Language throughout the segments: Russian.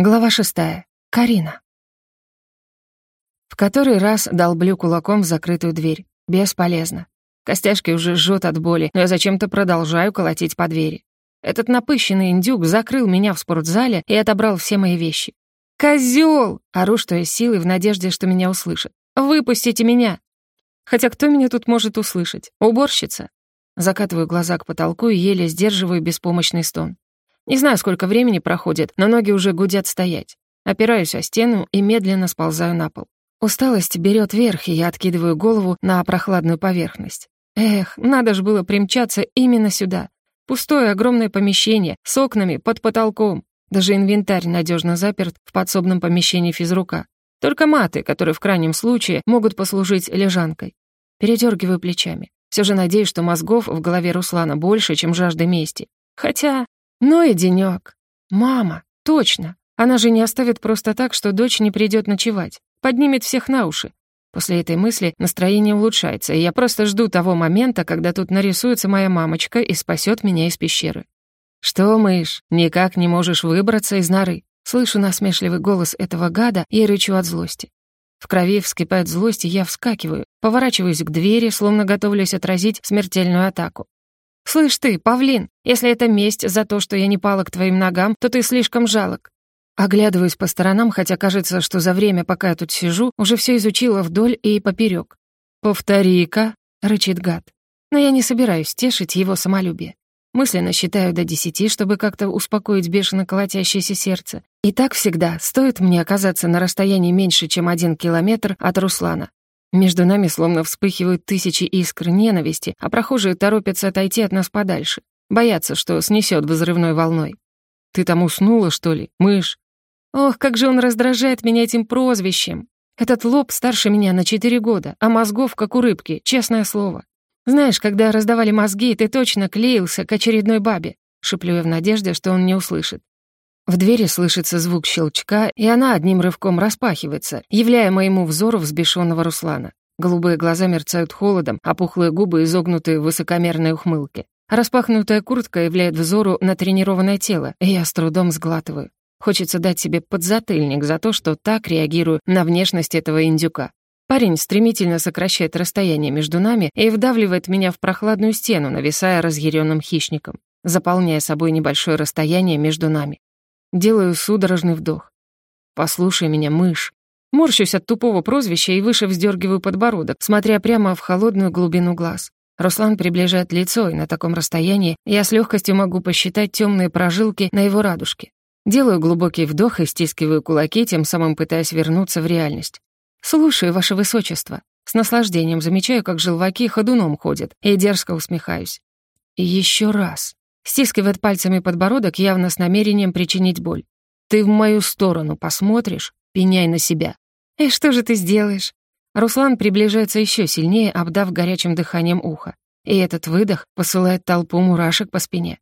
Глава шестая. Карина. В который раз долблю кулаком в закрытую дверь. Бесполезно. Костяшки уже жжет от боли, но я зачем-то продолжаю колотить по двери. Этот напыщенный индюк закрыл меня в спортзале и отобрал все мои вещи. «Козёл!» — ору, что есть силы в надежде, что меня услышат. «Выпустите меня!» Хотя кто меня тут может услышать? Уборщица? Закатываю глаза к потолку и еле сдерживаю беспомощный стон. Не знаю, сколько времени проходит, но ноги уже гудят стоять. Опираюсь о стену и медленно сползаю на пол. Усталость берет верх, и я откидываю голову на прохладную поверхность. Эх, надо же было примчаться именно сюда. Пустое огромное помещение с окнами под потолком. Даже инвентарь надежно заперт в подсобном помещении физрука. Только маты, которые в крайнем случае могут послужить лежанкой. Передергиваю плечами. Все же надеюсь, что мозгов в голове Руслана больше, чем жажды мести. Хотя ну и денёк. Мама, точно. Она же не оставит просто так, что дочь не придёт ночевать. Поднимет всех на уши. После этой мысли настроение улучшается, и я просто жду того момента, когда тут нарисуется моя мамочка и спасёт меня из пещеры. «Что, мышь, никак не можешь выбраться из норы?» Слышу насмешливый голос этого гада и рычу от злости. В крови вскипает злость, и я вскакиваю, поворачиваюсь к двери, словно готовлюсь отразить смертельную атаку. «Слышь ты, павлин, если это месть за то, что я не пала к твоим ногам, то ты слишком жалок». Оглядываюсь по сторонам, хотя кажется, что за время, пока я тут сижу, уже все изучила вдоль и поперек. «Повтори-ка», — рычит гад. Но я не собираюсь тешить его самолюбие. Мысленно считаю до десяти, чтобы как-то успокоить бешено колотящееся сердце. И так всегда, стоит мне оказаться на расстоянии меньше, чем один километр от Руслана. Между нами словно вспыхивают тысячи искр ненависти, а прохожие торопятся отойти от нас подальше. Боятся, что снесет взрывной волной. «Ты там уснула, что ли, мышь?» Ох, как же он раздражает меня этим прозвищем. Этот лоб старше меня на четыре года, а мозгов, как у рыбки, честное слово. Знаешь, когда раздавали мозги, ты точно клеился к очередной бабе. Шеплю я в надежде, что он не услышит. В двери слышится звук щелчка, и она одним рывком распахивается, являя моему взору взбешенного Руслана. Голубые глаза мерцают холодом, а пухлые губы изогнуты в высокомерной ухмылке. Распахнутая куртка являет взору натренированное тело, и я с трудом сглатываю. Хочется дать себе подзатыльник за то, что так реагирую на внешность этого индюка. Парень стремительно сокращает расстояние между нами и вдавливает меня в прохладную стену, нависая разъяренным хищником, заполняя собой небольшое расстояние между нами. Делаю судорожный вдох. «Послушай меня, мышь». Морщусь от тупого прозвища и выше вздергиваю подбородок, смотря прямо в холодную глубину глаз. Руслан приближает лицо, и на таком расстоянии я с легкостью могу посчитать темные прожилки на его радужке. Делаю глубокий вдох и стискиваю кулаки, тем самым пытаясь вернуться в реальность. «Слушаю, ваше высочество». С наслаждением замечаю, как желваки ходуном ходят, и дерзко усмехаюсь. Еще раз. Стискивает пальцами подбородок, явно с намерением причинить боль. «Ты в мою сторону посмотришь? Пеняй на себя». «И что же ты сделаешь?» Руслан приближается еще сильнее, обдав горячим дыханием ухо. И этот выдох посылает толпу мурашек по спине.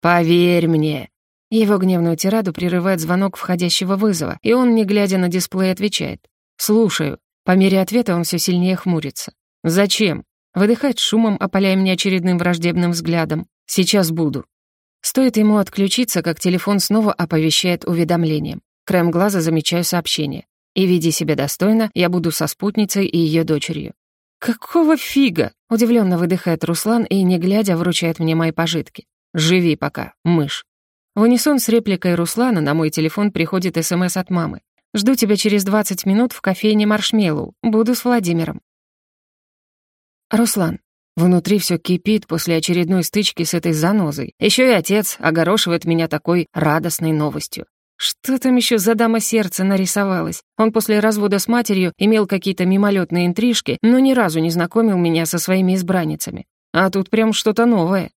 «Поверь мне!» Его гневную тираду прерывает звонок входящего вызова, и он, не глядя на дисплей, отвечает. «Слушаю». По мере ответа он все сильнее хмурится. «Зачем?» Выдыхает шумом, опаляя меня очередным враждебным взглядом. Сейчас буду». Стоит ему отключиться, как телефон снова оповещает уведомлением. Краем глаза замечаю сообщение. И веди себя достойно, я буду со спутницей и ее дочерью. «Какого фига?» — удивленно выдыхает Руслан и, не глядя, вручает мне мои пожитки. «Живи пока, мышь». В унисон с репликой Руслана на мой телефон приходит СМС от мамы. «Жду тебя через 20 минут в кофейне Маршмеллоу. Буду с Владимиром». Руслан. Внутри все кипит после очередной стычки с этой занозой. Еще и отец огорошивает меня такой радостной новостью. Что там еще за дама сердца нарисовалась? Он после развода с матерью имел какие-то мимолетные интрижки, но ни разу не знакомил меня со своими избранницами. А тут прям что-то новое.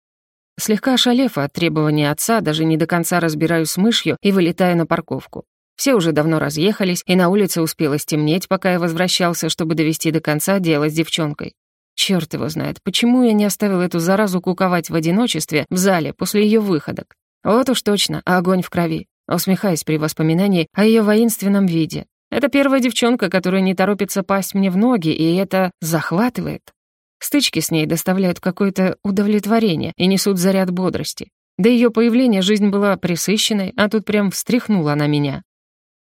Слегка ошалев от требования отца, даже не до конца разбираюсь с мышью и вылетаю на парковку. Все уже давно разъехались, и на улице успело стемнеть, пока я возвращался, чтобы довести до конца дело с девчонкой. Черт его знает, почему я не оставил эту заразу куковать в одиночестве в зале после ее выходок. Вот уж точно, огонь в крови. Усмехаясь при воспоминании о ее воинственном виде. Это первая девчонка, которая не торопится пасть мне в ноги, и это захватывает. Стычки с ней доставляют какое-то удовлетворение и несут заряд бодрости. До ее появления жизнь была присыщенной, а тут прям встряхнула она меня.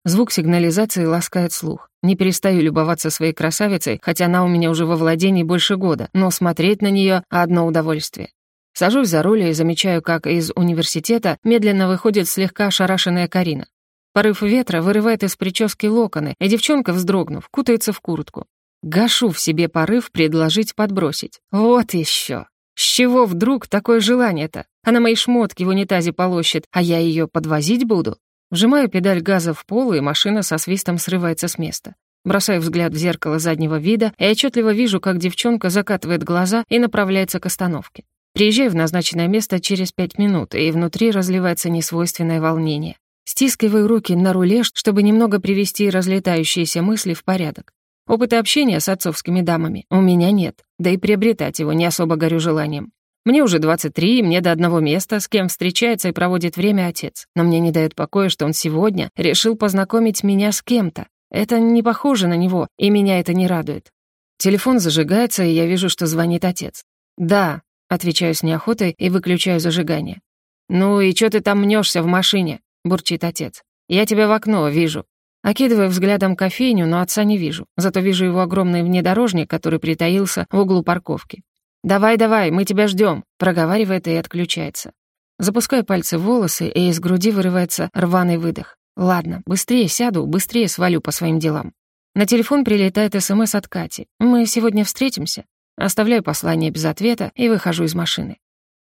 Звук сигнализации ласкает слух. Не перестаю любоваться своей красавицей, хотя она у меня уже во владении больше года, но смотреть на нее — одно удовольствие. Сажусь за руль и замечаю, как из университета медленно выходит слегка ошарашенная Карина. Порыв ветра вырывает из прически локоны, и девчонка, вздрогнув, кутается в куртку. Гашу в себе порыв предложить подбросить. Вот еще. С чего вдруг такое желание-то? Она мои шмотки в унитазе полощет, а я ее подвозить буду? Вжимаю педаль газа в пол, и машина со свистом срывается с места. Бросаю взгляд в зеркало заднего вида и отчетливо вижу, как девчонка закатывает глаза и направляется к остановке. Приезжаю в назначенное место через пять минут, и внутри разливается несвойственное волнение. Стискиваю руки на руле, чтобы немного привести разлетающиеся мысли в порядок. Опыта общения с отцовскими дамами у меня нет, да и приобретать его не особо горю желанием. Мне уже 23, и мне до одного места, с кем встречается и проводит время отец. Но мне не дает покоя, что он сегодня решил познакомить меня с кем-то. Это не похоже на него, и меня это не радует. Телефон зажигается, и я вижу, что звонит отец. «Да», — отвечаю с неохотой и выключаю зажигание. «Ну и чё ты там мнешься в машине?» — бурчит отец. «Я тебя в окно вижу». Окидываю взглядом кофейню, но отца не вижу. Зато вижу его огромный внедорожник, который притаился в углу парковки. «Давай-давай, мы тебя ждем», — проговаривает и отключается. Запускаю пальцы в волосы, и из груди вырывается рваный выдох. «Ладно, быстрее сяду, быстрее свалю по своим делам». На телефон прилетает СМС от Кати. «Мы сегодня встретимся?» Оставляю послание без ответа и выхожу из машины.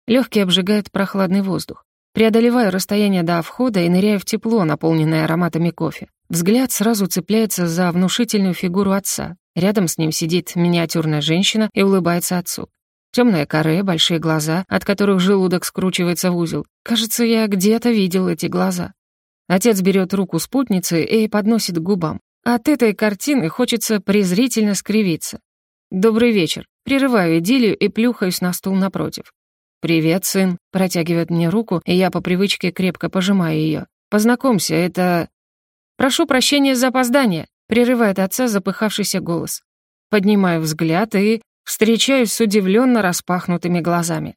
Легкий обжигает прохладный воздух. Преодолеваю расстояние до входа и ныряю в тепло, наполненное ароматами кофе. Взгляд сразу цепляется за внушительную фигуру отца. Рядом с ним сидит миниатюрная женщина и улыбается отцу. Темное каре, большие глаза, от которых желудок скручивается в узел. Кажется, я где-то видел эти глаза. Отец берет руку спутницы и подносит к губам. От этой картины хочется презрительно скривиться. «Добрый вечер». Прерываю идиллию и плюхаюсь на стул напротив. «Привет, сын», — протягивает мне руку, и я по привычке крепко пожимаю ее. «Познакомься, это...» «Прошу прощения за опоздание», — прерывает отца запыхавшийся голос. Поднимаю взгляд и встречаюсь с удивленно распахнутыми глазами.